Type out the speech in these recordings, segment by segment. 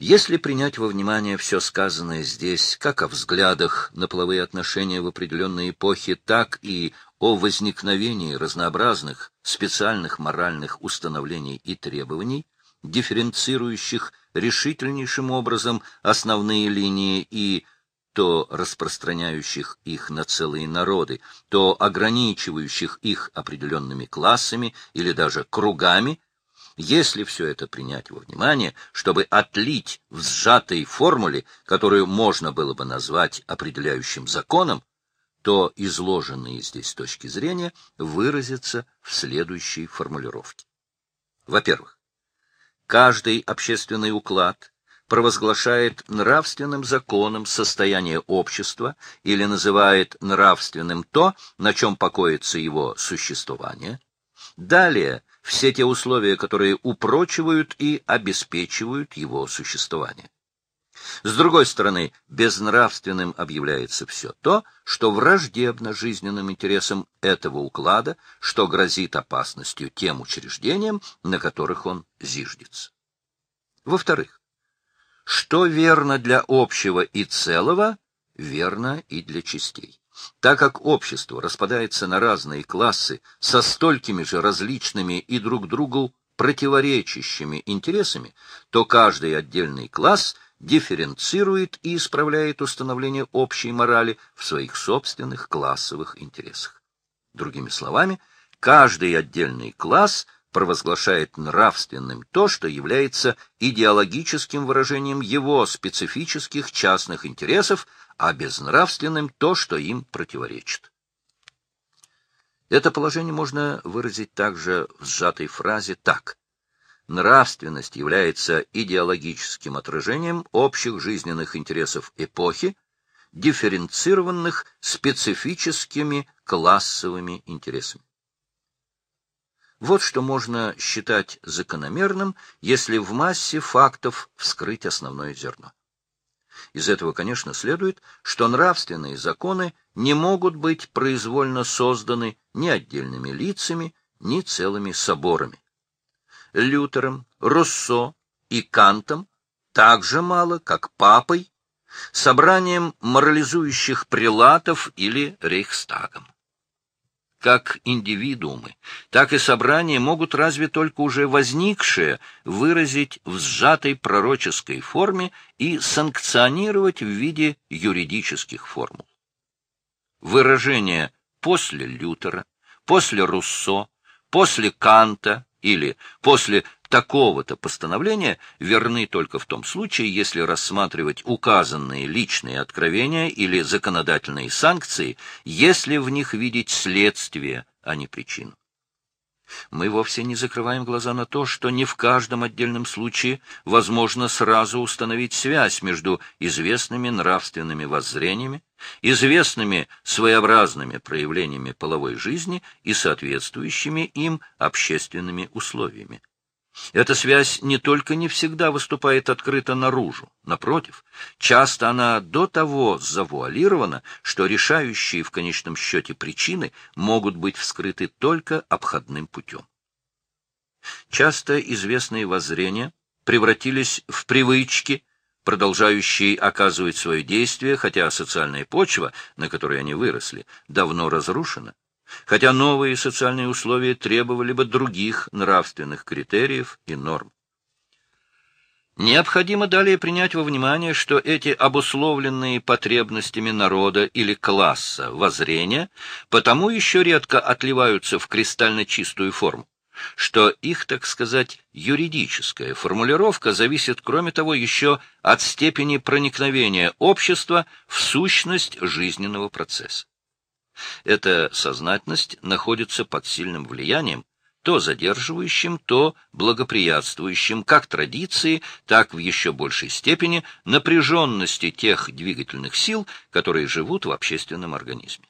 Если принять во внимание все сказанное здесь, как о взглядах на половые отношения в определенной эпохе, так и о возникновении разнообразных специальных моральных установлений и требований, дифференцирующих решительнейшим образом основные линии и то распространяющих их на целые народы, то ограничивающих их определенными классами или даже кругами, если все это принять во внимание, чтобы отлить в сжатой формуле, которую можно было бы назвать определяющим законом, то изложенные здесь точки зрения выразятся в следующей формулировке. Во-первых, каждый общественный уклад провозглашает нравственным законом состояние общества или называет нравственным то, на чем покоится его существование. Далее все те условия, которые упрочивают и обеспечивают его существование. С другой стороны, безнравственным объявляется все то, что враждебно жизненным интересам этого уклада, что грозит опасностью тем учреждениям, на которых он зиждется. Во-вторых, что верно для общего и целого, верно и для частей. Так как общество распадается на разные классы со столькими же различными и друг другу противоречащими интересами, то каждый отдельный класс дифференцирует и исправляет установление общей морали в своих собственных классовых интересах. Другими словами, каждый отдельный класс провозглашает нравственным то, что является идеологическим выражением его специфических частных интересов, а безнравственным то, что им противоречит. Это положение можно выразить также в сжатой фразе так. Нравственность является идеологическим отражением общих жизненных интересов эпохи, дифференцированных специфическими классовыми интересами. Вот что можно считать закономерным, если в массе фактов вскрыть основное зерно. Из этого, конечно, следует, что нравственные законы не могут быть произвольно созданы ни отдельными лицами, ни целыми соборами. Лютером, Руссо и Кантом так же мало, как папой, собранием морализующих прилатов или рейхстагом как индивидуумы, так и собрания могут разве только уже возникшее выразить в сжатой пророческой форме и санкционировать в виде юридических формул. Выражение «после Лютера», «после Руссо», «после Канта» или «после такого-то постановления верны только в том случае, если рассматривать указанные личные откровения или законодательные санкции, если в них видеть следствие, а не причину. Мы вовсе не закрываем глаза на то, что не в каждом отдельном случае возможно сразу установить связь между известными нравственными воззрениями, известными своеобразными проявлениями половой жизни и соответствующими им общественными условиями. Эта связь не только не всегда выступает открыто наружу, напротив, часто она до того завуалирована, что решающие в конечном счете причины могут быть вскрыты только обходным путем. Часто известные воззрения превратились в привычки, продолжающие оказывать свое действие, хотя социальная почва, на которой они выросли, давно разрушена хотя новые социальные условия требовали бы других нравственных критериев и норм. Необходимо далее принять во внимание, что эти обусловленные потребностями народа или класса воззрения потому еще редко отливаются в кристально чистую форму, что их, так сказать, юридическая формулировка зависит, кроме того, еще от степени проникновения общества в сущность жизненного процесса. Эта сознательность находится под сильным влиянием, то задерживающим, то благоприятствующим как традиции, так в еще большей степени напряженности тех двигательных сил, которые живут в общественном организме.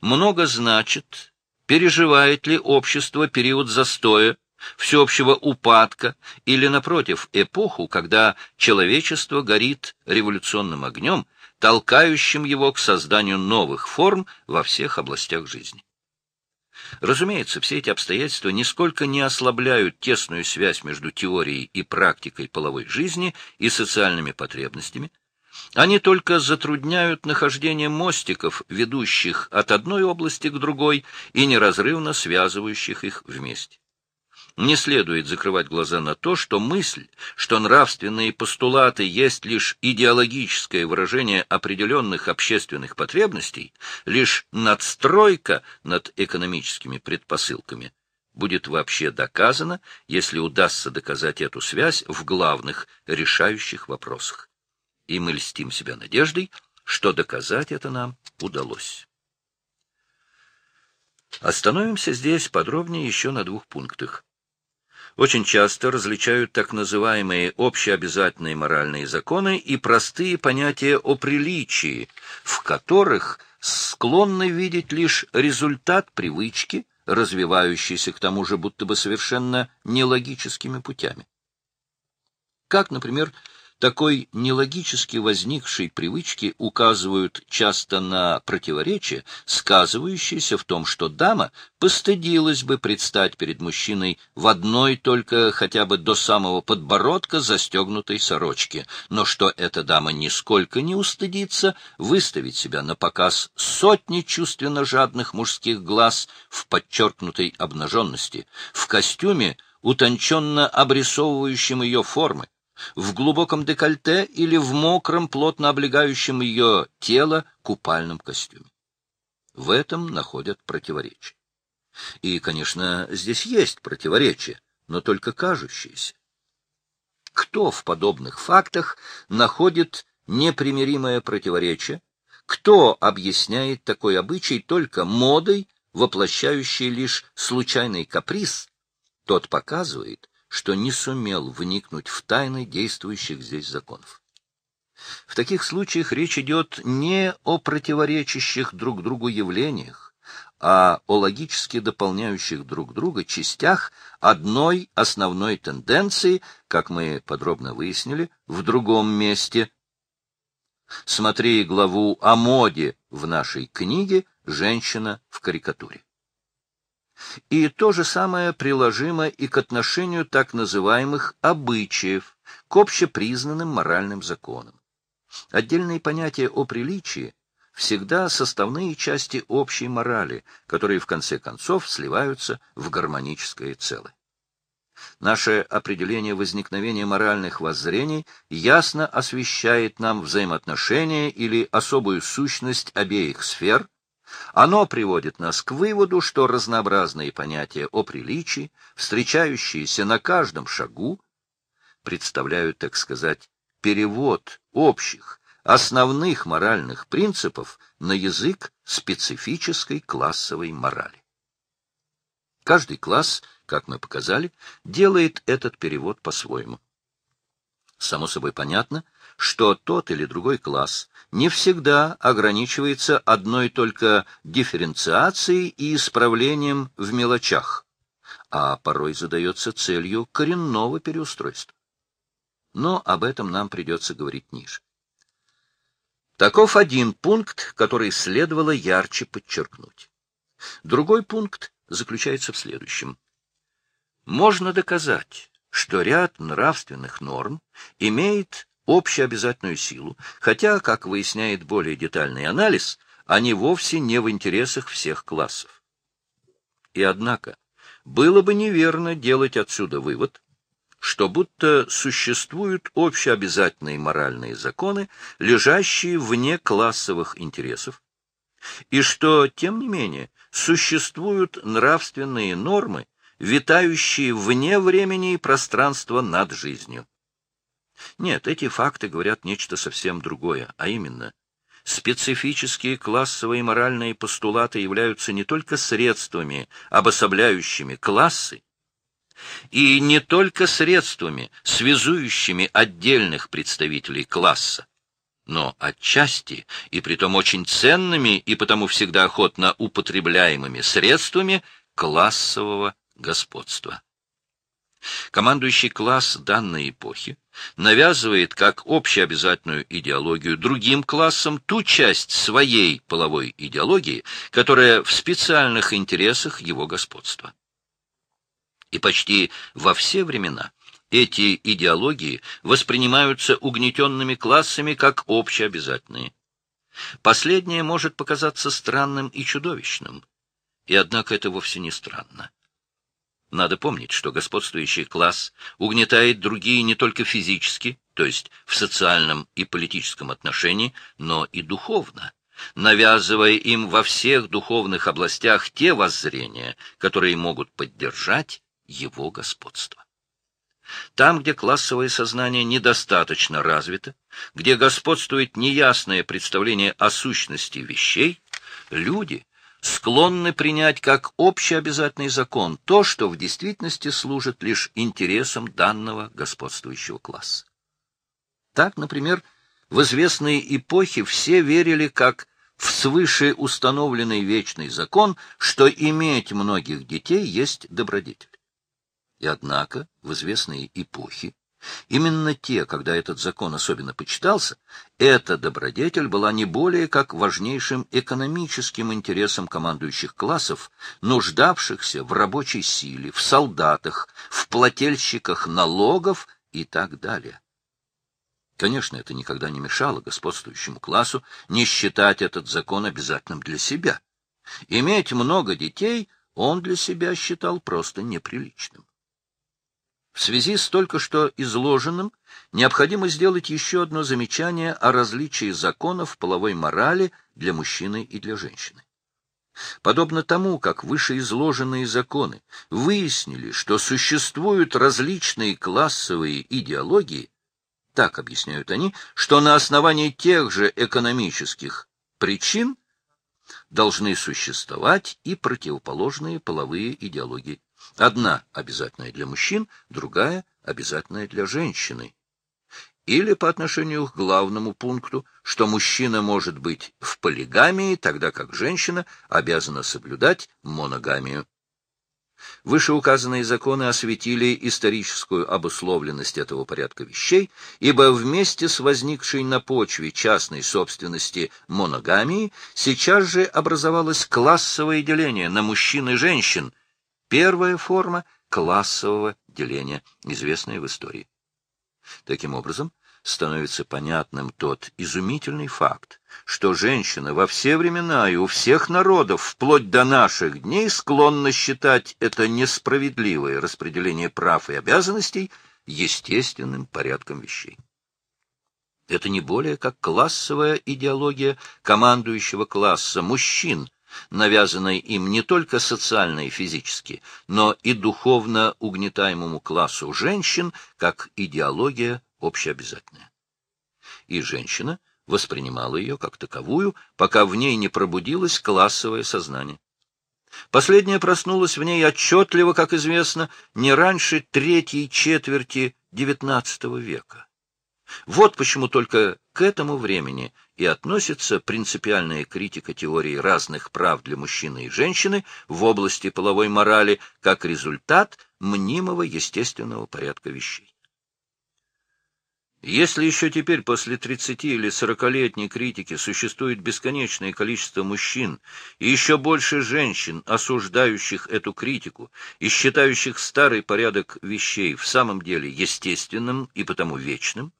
Много значит, переживает ли общество период застоя, всеобщего упадка или, напротив, эпоху, когда человечество горит революционным огнем, толкающим его к созданию новых форм во всех областях жизни. Разумеется, все эти обстоятельства нисколько не ослабляют тесную связь между теорией и практикой половой жизни и социальными потребностями. Они только затрудняют нахождение мостиков, ведущих от одной области к другой и неразрывно связывающих их вместе. Не следует закрывать глаза на то, что мысль, что нравственные постулаты есть лишь идеологическое выражение определенных общественных потребностей, лишь надстройка над экономическими предпосылками, будет вообще доказана, если удастся доказать эту связь в главных решающих вопросах. И мы льстим себя надеждой, что доказать это нам удалось. Остановимся здесь подробнее еще на двух пунктах очень часто различают так называемые общеобязательные моральные законы и простые понятия о приличии, в которых склонны видеть лишь результат привычки, развивающейся к тому же будто бы совершенно нелогическими путями. Как, например, такой нелогически возникшей привычки указывают часто на противоречие, сказывающееся в том, что дама постыдилась бы предстать перед мужчиной в одной только хотя бы до самого подбородка застегнутой сорочке, но что эта дама нисколько не устыдится выставить себя на показ сотни чувственно жадных мужских глаз в подчеркнутой обнаженности, в костюме, утонченно обрисовывающем ее формы, в глубоком декольте или в мокром, плотно облегающем ее тело купальном костюме. В этом находят противоречие. И, конечно, здесь есть противоречие, но только кажущееся. Кто в подобных фактах находит непримиримое противоречие? Кто объясняет такой обычай только модой, воплощающей лишь случайный каприз? Тот показывает, что не сумел вникнуть в тайны действующих здесь законов. В таких случаях речь идет не о противоречащих друг другу явлениях, а о логически дополняющих друг друга частях одной основной тенденции, как мы подробно выяснили, в другом месте. Смотри главу о моде в нашей книге «Женщина в карикатуре». И то же самое приложимо и к отношению так называемых обычаев к общепризнанным моральным законам. Отдельные понятия о приличии всегда составные части общей морали, которые в конце концов сливаются в гармоническое целое. Наше определение возникновения моральных воззрений ясно освещает нам взаимоотношения или особую сущность обеих сфер – оно приводит нас к выводу, что разнообразные понятия о приличии, встречающиеся на каждом шагу, представляют, так сказать, перевод общих, основных моральных принципов на язык специфической классовой морали. Каждый класс, как мы показали, делает этот перевод по-своему. Само собой понятно, что тот или другой класс не всегда ограничивается одной только дифференциацией и исправлением в мелочах, а порой задается целью коренного переустройства. Но об этом нам придется говорить ниже. Таков один пункт, который следовало ярче подчеркнуть. Другой пункт заключается в следующем. Можно доказать, что ряд нравственных норм имеет общеобязательную силу, хотя, как выясняет более детальный анализ, они вовсе не в интересах всех классов. И однако, было бы неверно делать отсюда вывод, что будто существуют общеобязательные моральные законы, лежащие вне классовых интересов, и что, тем не менее, существуют нравственные нормы, витающие вне времени и пространства над жизнью. Нет, эти факты говорят нечто совсем другое, а именно, специфические классовые моральные постулаты являются не только средствами, обособляющими классы, и не только средствами, связующими отдельных представителей класса, но отчасти, и притом очень ценными и потому всегда охотно употребляемыми средствами классового господства. Командующий класс данной эпохи навязывает как общеобязательную идеологию другим классам ту часть своей половой идеологии, которая в специальных интересах его господства. И почти во все времена эти идеологии воспринимаются угнетенными классами как общеобязательные. Последнее может показаться странным и чудовищным, и однако это вовсе не странно. Надо помнить, что господствующий класс угнетает другие не только физически, то есть в социальном и политическом отношении, но и духовно, навязывая им во всех духовных областях те воззрения, которые могут поддержать его господство. Там, где классовое сознание недостаточно развито, где господствует неясное представление о сущности вещей, люди склонны принять как общеобязательный закон то, что в действительности служит лишь интересам данного господствующего класса. Так, например, в известные эпохи все верили как в свыше установленный вечный закон, что иметь многих детей есть добродетель. И однако в известные эпохи Именно те, когда этот закон особенно почитался, эта добродетель была не более как важнейшим экономическим интересом командующих классов, нуждавшихся в рабочей силе, в солдатах, в плательщиках налогов и так далее. Конечно, это никогда не мешало господствующему классу не считать этот закон обязательным для себя. Иметь много детей он для себя считал просто неприличным. В связи с только что изложенным необходимо сделать еще одно замечание о различии законов половой морали для мужчины и для женщины. Подобно тому, как вышеизложенные законы выяснили, что существуют различные классовые идеологии, так объясняют они, что на основании тех же экономических причин должны существовать и противоположные половые идеологии. Одна обязательная для мужчин, другая обязательная для женщины. Или по отношению к главному пункту, что мужчина может быть в полигамии, тогда как женщина обязана соблюдать моногамию. Вышеуказанные законы осветили историческую обусловленность этого порядка вещей, ибо вместе с возникшей на почве частной собственности моногамии сейчас же образовалось классовое деление на мужчин и женщин, Первая форма классового деления, известная в истории. Таким образом, становится понятным тот изумительный факт, что женщина во все времена и у всех народов, вплоть до наших дней, склонна считать это несправедливое распределение прав и обязанностей естественным порядком вещей. Это не более как классовая идеология командующего класса мужчин, навязанной им не только социально и физически, но и духовно угнетаемому классу женщин, как идеология общеобязательная. И женщина воспринимала ее как таковую, пока в ней не пробудилось классовое сознание. Последнее проснулось в ней отчетливо, как известно, не раньше третьей четверти XIX века. Вот почему только к этому времени и относится принципиальная критика теории разных прав для мужчины и женщины в области половой морали как результат мнимого естественного порядка вещей. Если еще теперь, после 30 или 40-летней критики, существует бесконечное количество мужчин и еще больше женщин, осуждающих эту критику и считающих старый порядок вещей в самом деле естественным и потому вечным,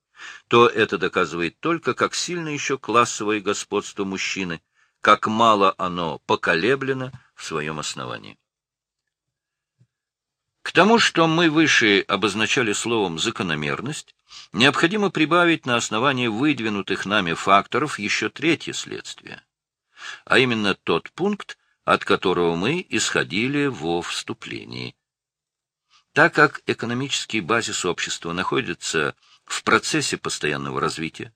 то это доказывает только, как сильно еще классовое господство мужчины, как мало оно поколеблено в своем основании. К тому, что мы выше обозначали словом «закономерность», необходимо прибавить на основании выдвинутых нами факторов еще третье следствие, а именно тот пункт, от которого мы исходили во вступлении. Так как экономический базис общества находится в процессе постоянного развития,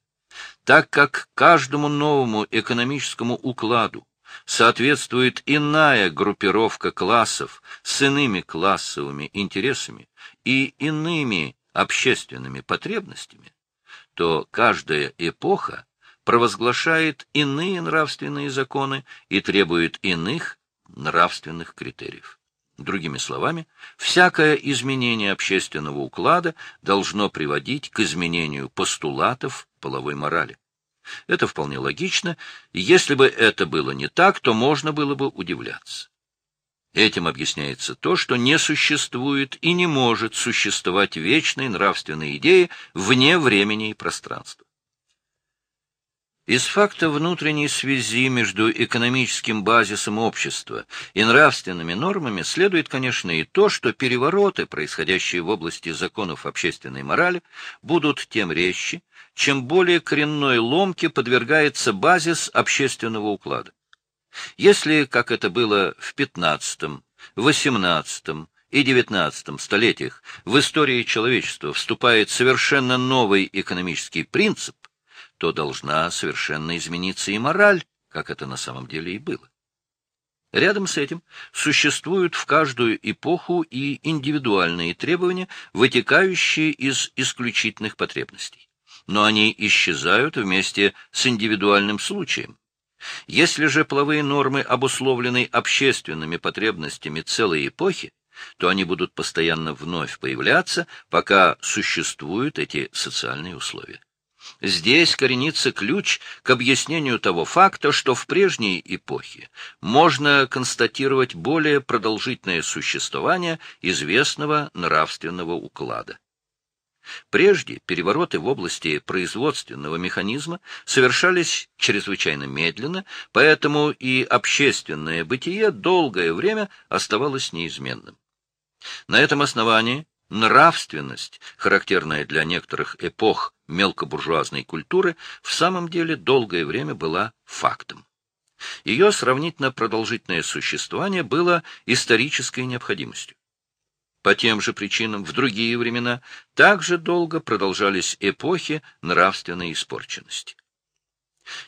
так как каждому новому экономическому укладу соответствует иная группировка классов с иными классовыми интересами и иными общественными потребностями, то каждая эпоха провозглашает иные нравственные законы и требует иных нравственных критериев. Другими словами, всякое изменение общественного уклада должно приводить к изменению постулатов половой морали. Это вполне логично, и если бы это было не так, то можно было бы удивляться. Этим объясняется то, что не существует и не может существовать вечной нравственной идеи вне времени и пространства. Из факта внутренней связи между экономическим базисом общества и нравственными нормами следует, конечно, и то, что перевороты, происходящие в области законов общественной морали, будут тем резче, чем более коренной ломке подвергается базис общественного уклада. Если, как это было в XV, XVIII и XIX столетиях, в истории человечества вступает совершенно новый экономический принцип, то должна совершенно измениться и мораль, как это на самом деле и было. Рядом с этим существуют в каждую эпоху и индивидуальные требования, вытекающие из исключительных потребностей. Но они исчезают вместе с индивидуальным случаем. Если же половые нормы обусловлены общественными потребностями целой эпохи, то они будут постоянно вновь появляться, пока существуют эти социальные условия. Здесь коренится ключ к объяснению того факта, что в прежней эпохе можно констатировать более продолжительное существование известного нравственного уклада. Прежде перевороты в области производственного механизма совершались чрезвычайно медленно, поэтому и общественное бытие долгое время оставалось неизменным. На этом основании нравственность, характерная для некоторых эпох мелкобуржуазной культуры, в самом деле долгое время была фактом. Ее сравнительно продолжительное существование было исторической необходимостью. По тем же причинам в другие времена также долго продолжались эпохи нравственной испорченности.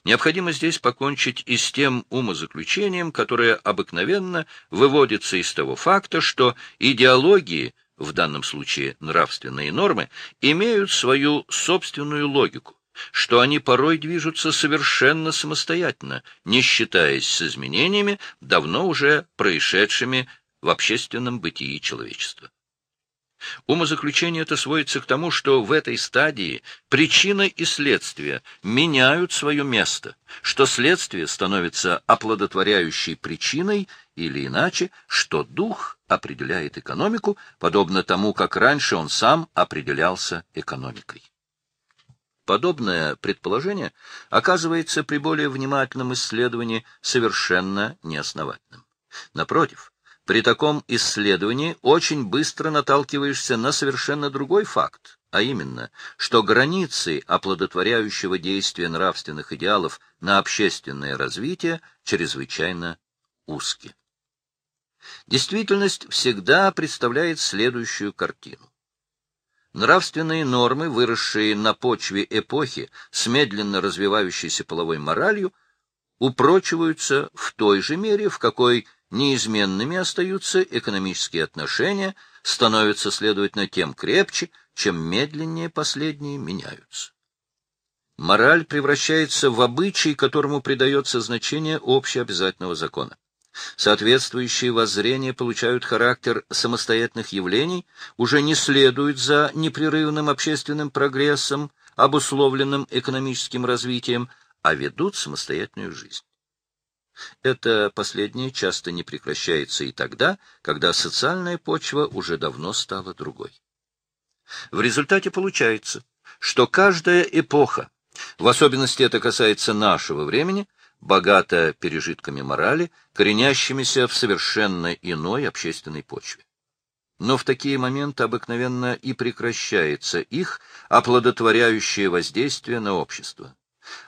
Необходимо здесь покончить и с тем умозаключением, которое обыкновенно выводится из того факта, что идеологии, в данном случае нравственные нормы, имеют свою собственную логику, что они порой движутся совершенно самостоятельно, не считаясь с изменениями, давно уже происшедшими в общественном бытии человечества. Умозаключение это сводится к тому, что в этой стадии причина и следствие меняют свое место, что следствие становится оплодотворяющей причиной или иначе, что дух определяет экономику, подобно тому, как раньше он сам определялся экономикой. Подобное предположение оказывается при более внимательном исследовании совершенно неосновательным. Напротив, при таком исследовании очень быстро наталкиваешься на совершенно другой факт, а именно, что границы оплодотворяющего действия нравственных идеалов на общественное развитие чрезвычайно узки. Действительность всегда представляет следующую картину. Нравственные нормы, выросшие на почве эпохи с медленно развивающейся половой моралью, упрочиваются в той же мере, в какой неизменными остаются экономические отношения, становятся, следовательно, тем крепче, чем медленнее последние меняются. Мораль превращается в обычай, которому придается значение общеобязательного закона. Соответствующие воззрения получают характер самостоятельных явлений, уже не следуют за непрерывным общественным прогрессом, обусловленным экономическим развитием, а ведут самостоятельную жизнь. Это последнее часто не прекращается и тогда, когда социальная почва уже давно стала другой. В результате получается, что каждая эпоха, в особенности это касается нашего времени, богата пережитками морали, коренящимися в совершенно иной общественной почве. Но в такие моменты обыкновенно и прекращается их оплодотворяющее воздействие на общество.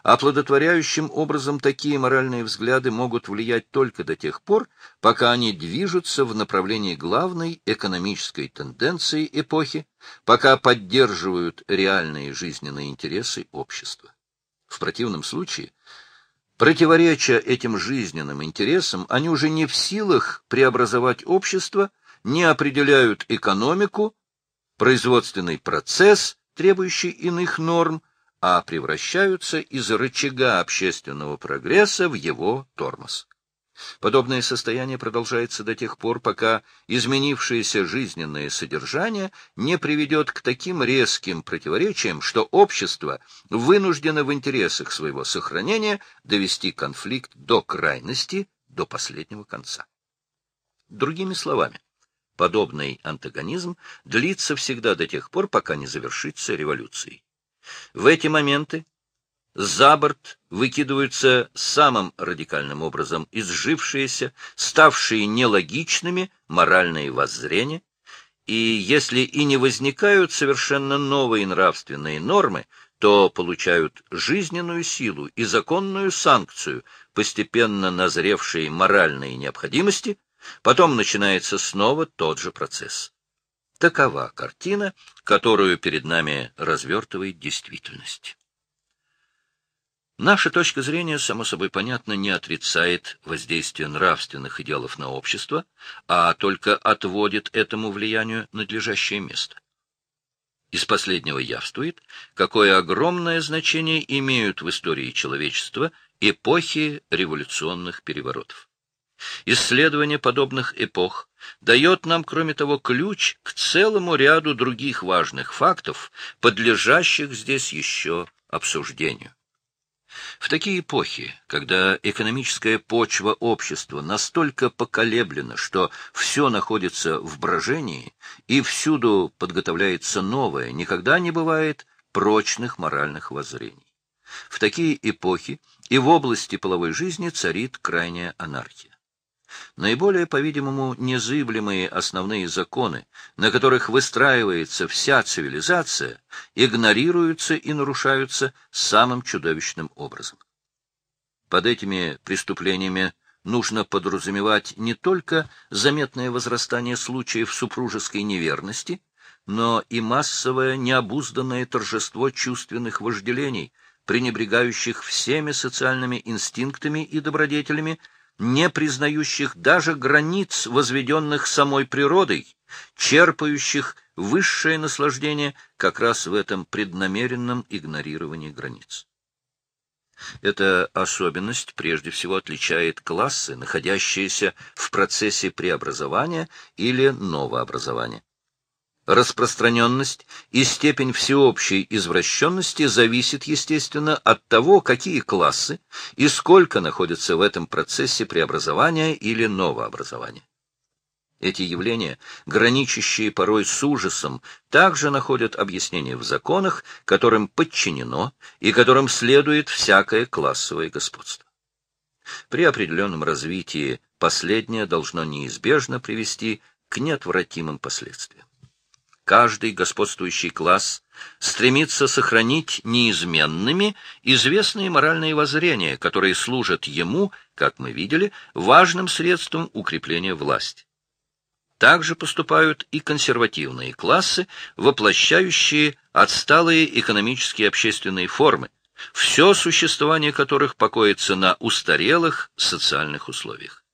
Оплодотворяющим образом такие моральные взгляды могут влиять только до тех пор, пока они движутся в направлении главной экономической тенденции эпохи, пока поддерживают реальные жизненные интересы общества. В противном случае, противоречия этим жизненным интересам, они уже не в силах преобразовать общество, не определяют экономику, производственный процесс, требующий иных норм, а превращаются из рычага общественного прогресса в его тормоз. Подобное состояние продолжается до тех пор, пока изменившееся жизненное содержание не приведет к таким резким противоречиям, что общество вынуждено в интересах своего сохранения довести конфликт до крайности, до последнего конца. Другими словами, подобный антагонизм длится всегда до тех пор, пока не завершится революцией. В эти моменты за борт выкидываются самым радикальным образом изжившиеся, ставшие нелогичными моральные воззрения, и если и не возникают совершенно новые нравственные нормы, то получают жизненную силу и законную санкцию, постепенно назревшие моральные необходимости, потом начинается снова тот же процесс. Такова картина, которую перед нами развертывает действительность. Наша точка зрения, само собой понятно, не отрицает воздействие нравственных идеалов на общество, а только отводит этому влиянию надлежащее место. Из последнего явствует, какое огромное значение имеют в истории человечества эпохи революционных переворотов. Исследование подобных эпох дает нам, кроме того, ключ к целому ряду других важных фактов, подлежащих здесь еще обсуждению. В такие эпохи, когда экономическая почва общества настолько поколеблена, что все находится в брожении и всюду подготовляется новое, никогда не бывает прочных моральных воззрений. В такие эпохи и в области половой жизни царит крайняя анархия. Наиболее, по-видимому, незыблемые основные законы, на которых выстраивается вся цивилизация, игнорируются и нарушаются самым чудовищным образом. Под этими преступлениями нужно подразумевать не только заметное возрастание случаев супружеской неверности, но и массовое необузданное торжество чувственных вожделений, пренебрегающих всеми социальными инстинктами и добродетелями, не признающих даже границ, возведенных самой природой, черпающих высшее наслаждение как раз в этом преднамеренном игнорировании границ. Эта особенность прежде всего отличает классы, находящиеся в процессе преобразования или новообразования. Распространенность и степень всеобщей извращенности зависит, естественно, от того, какие классы и сколько находятся в этом процессе преобразования или новообразования. Эти явления, граничащие порой с ужасом, также находят объяснение в законах, которым подчинено и которым следует всякое классовое господство. При определенном развитии последнее должно неизбежно привести к неотвратимым последствиям. Каждый господствующий класс стремится сохранить неизменными известные моральные воззрения, которые служат ему, как мы видели, важным средством укрепления власти. Также поступают и консервативные классы, воплощающие отсталые экономические общественные формы, все существование которых покоится на устарелых социальных условиях.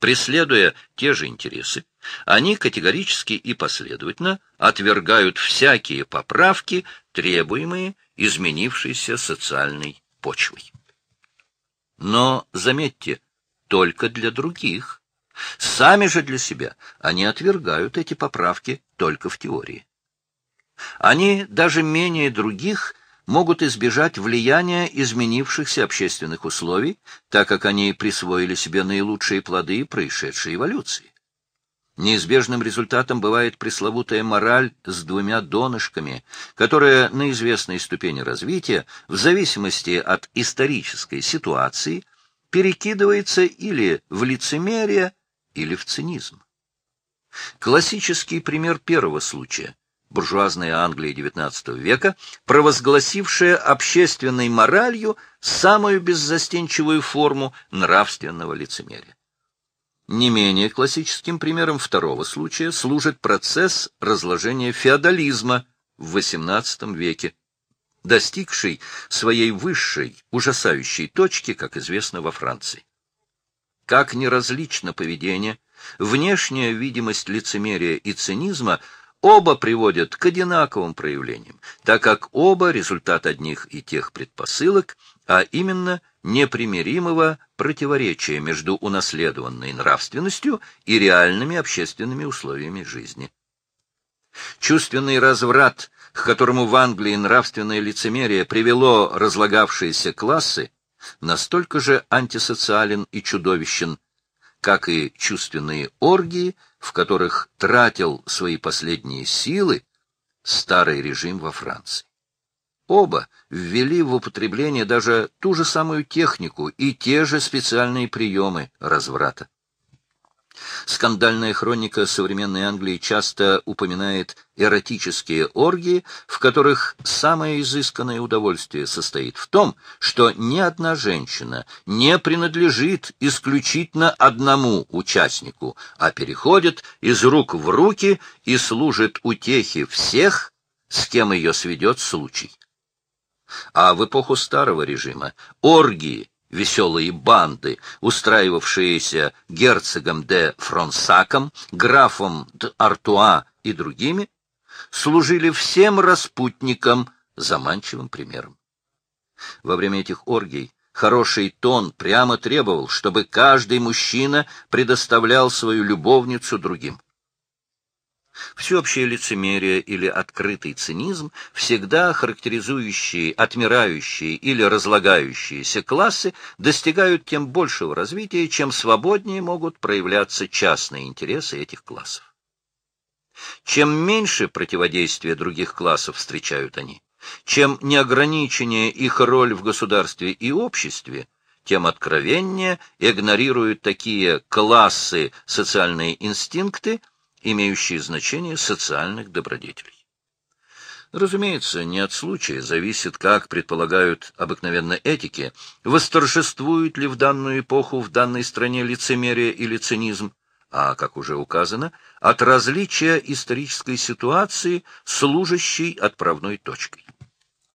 Преследуя те же интересы, они категорически и последовательно отвергают всякие поправки, требуемые изменившейся социальной почвой. Но, заметьте, только для других. Сами же для себя они отвергают эти поправки только в теории. Они даже менее других могут избежать влияния изменившихся общественных условий, так как они присвоили себе наилучшие плоды происшедшей эволюции. Неизбежным результатом бывает пресловутая мораль с двумя донышками, которая на известной ступени развития, в зависимости от исторической ситуации, перекидывается или в лицемерие, или в цинизм. Классический пример первого случая – буржуазная Англия XIX века, провозгласившая общественной моралью самую беззастенчивую форму нравственного лицемерия. Не менее классическим примером второго случая служит процесс разложения феодализма в XVIII веке, достигший своей высшей, ужасающей точки, как известно, во Франции. Как неразлично поведение, внешняя видимость лицемерия и цинизма оба приводят к одинаковым проявлениям, так как оба результат одних и тех предпосылок, а именно непримиримого противоречия между унаследованной нравственностью и реальными общественными условиями жизни. Чувственный разврат, к которому в Англии нравственное лицемерие привело разлагавшиеся классы, настолько же антисоциален и чудовищен, как и чувственные оргии, в которых тратил свои последние силы старый режим во Франции. Оба ввели в употребление даже ту же самую технику и те же специальные приемы разврата. Скандальная хроника современной Англии часто упоминает эротические оргии, в которых самое изысканное удовольствие состоит в том, что ни одна женщина не принадлежит исключительно одному участнику, а переходит из рук в руки и служит утехе всех, с кем ее сведет случай. А в эпоху старого режима оргии веселые банды, устраивавшиеся герцогом де Фронсаком, графом де Артуа и другими, служили всем распутникам заманчивым примером. Во время этих оргий хороший тон прямо требовал, чтобы каждый мужчина предоставлял свою любовницу другим. Всеобщее лицемерие или открытый цинизм, всегда характеризующие отмирающие или разлагающиеся классы, достигают тем большего развития, чем свободнее могут проявляться частные интересы этих классов. Чем меньше противодействия других классов встречают они, чем неограниченнее их роль в государстве и обществе, тем откровеннее игнорируют такие классы социальные инстинкты, имеющие значение социальных добродетелей. Разумеется, не от случая зависит, как предполагают обыкновенно этики, восторжествует ли в данную эпоху в данной стране лицемерие или цинизм, а, как уже указано, от различия исторической ситуации, служащей отправной точкой.